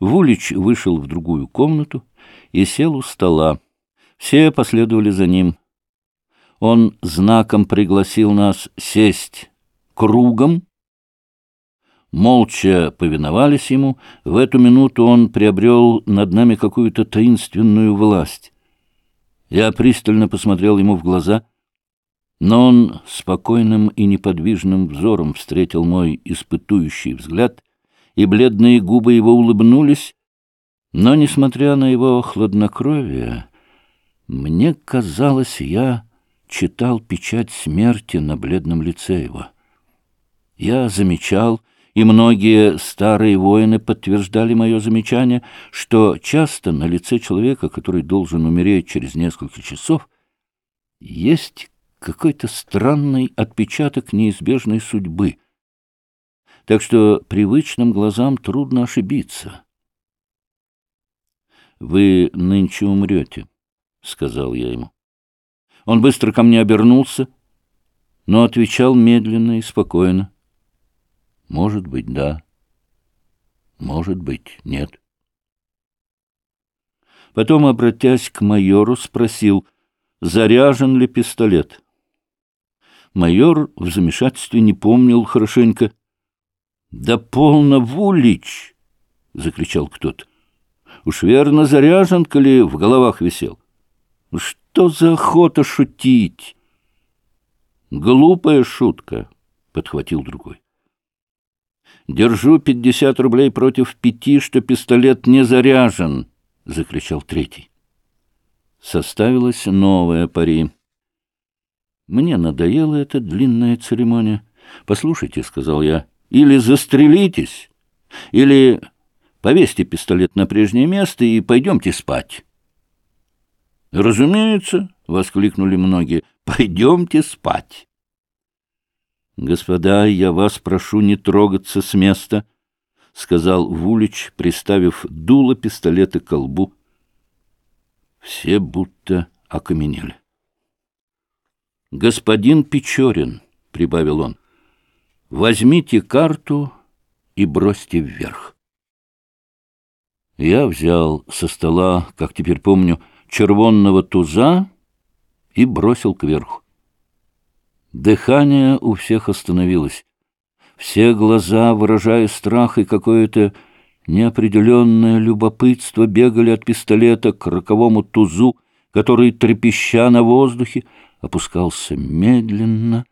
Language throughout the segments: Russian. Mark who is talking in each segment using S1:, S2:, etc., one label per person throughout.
S1: Вулич вышел в другую комнату и сел у стола. Все последовали за ним. Он знаком пригласил нас сесть кругом. Молча повиновались ему. В эту минуту он приобрел над нами какую-то таинственную власть. Я пристально посмотрел ему в глаза, но он спокойным и неподвижным взором встретил мой испытующий взгляд, и бледные губы его улыбнулись, но, несмотря на его хладнокровие, мне казалось, я читал печать смерти на бледном лице его. Я замечал, и многие старые воины подтверждали мое замечание, что часто на лице человека, который должен умереть через несколько часов, есть какой-то странный отпечаток неизбежной судьбы. Так что привычным глазам трудно ошибиться. «Вы нынче умрете», — сказал я ему. Он быстро ко мне обернулся, но отвечал медленно и спокойно. Может быть, да. Может быть, нет. Потом, обратясь к майору, спросил, заряжен ли пистолет. Майор в замешательстве не помнил хорошенько. — Да полно вулич! — закричал кто-то. — Уж верно заряжен, коли в головах висел. Что за охота шутить? — Глупая шутка, — подхватил другой. «Держу пятьдесят рублей против пяти, что пистолет не заряжен!» — закричал третий. Составилась новая пари. Мне надоела эта длинная церемония. «Послушайте», — сказал я, — «или застрелитесь, или повесьте пистолет на прежнее место и пойдемте спать». «Разумеется», — воскликнули многие, — «пойдемте спать». «Господа, я вас прошу не трогаться с места», — сказал Вулич, приставив дуло пистолета к колбу. Все будто окаменели. «Господин Печорин», — прибавил он, — «возьмите карту и бросьте вверх». Я взял со стола, как теперь помню, червонного туза и бросил кверху. Дыхание у всех остановилось. Все глаза, выражая страх и какое-то неопределенное любопытство, бегали от пистолета к роковому тузу, который, трепеща на воздухе, опускался медленно.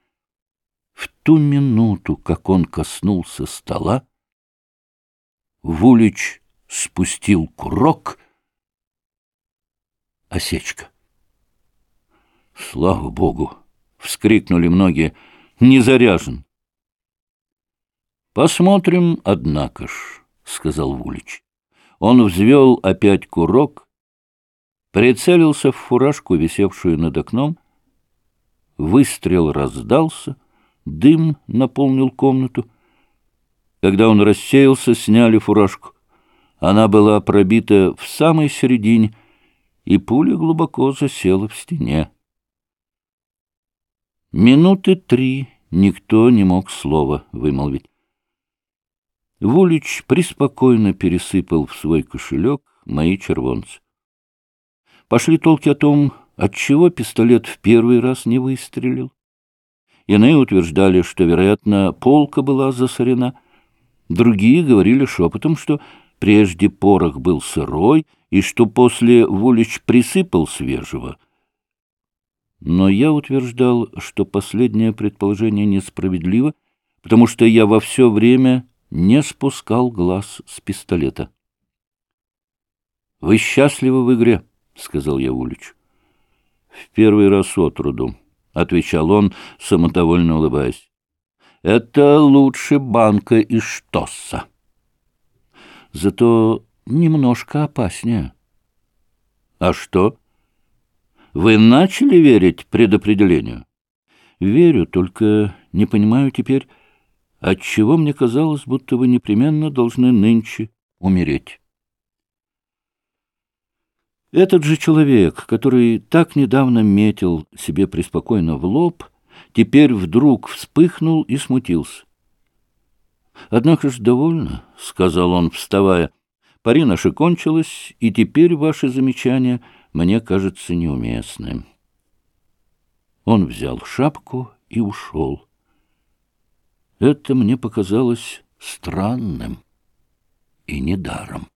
S1: В ту минуту, как он коснулся стола, Вулич спустил курок. Осечка. Слава Богу! — вскрикнули многие. «Не заряжен». «Посмотрим, однако ж», — сказал Вулич. Он взвел опять курок, прицелился в фуражку, висевшую над окном. Выстрел раздался, дым наполнил комнату. Когда он рассеялся, сняли фуражку. Она была пробита в самой середине, и пуля глубоко засела в стене. Минуты три никто не мог слова вымолвить. Вулич преспокойно пересыпал в свой кошелек мои червонцы. Пошли толки о том, отчего пистолет в первый раз не выстрелил. Иные утверждали, что, вероятно, полка была засорена. Другие говорили шепотом, что прежде порох был сырой, и что после Вулич присыпал свежего — но я утверждал, что последнее предположение несправедливо, потому что я во все время не спускал глаз с пистолета. — Вы счастливы в игре, — сказал я Улич. — В первый раз от роду, — отвечал он, самодовольно улыбаясь. — Это лучше банка из Штосса. Зато немножко опаснее. — А что? — вы начали верить предопределению? Верю, только не понимаю теперь, отчего мне казалось, будто вы непременно должны нынче умереть. Этот же человек, который так недавно метил себе преспокойно в лоб, теперь вдруг вспыхнул и смутился. «Однако ж довольно», — сказал он, вставая. «Пари наша кончилась, и теперь ваши замечания мне кажутся неуместным». Он взял шапку и ушел. Это мне показалось странным и недаром.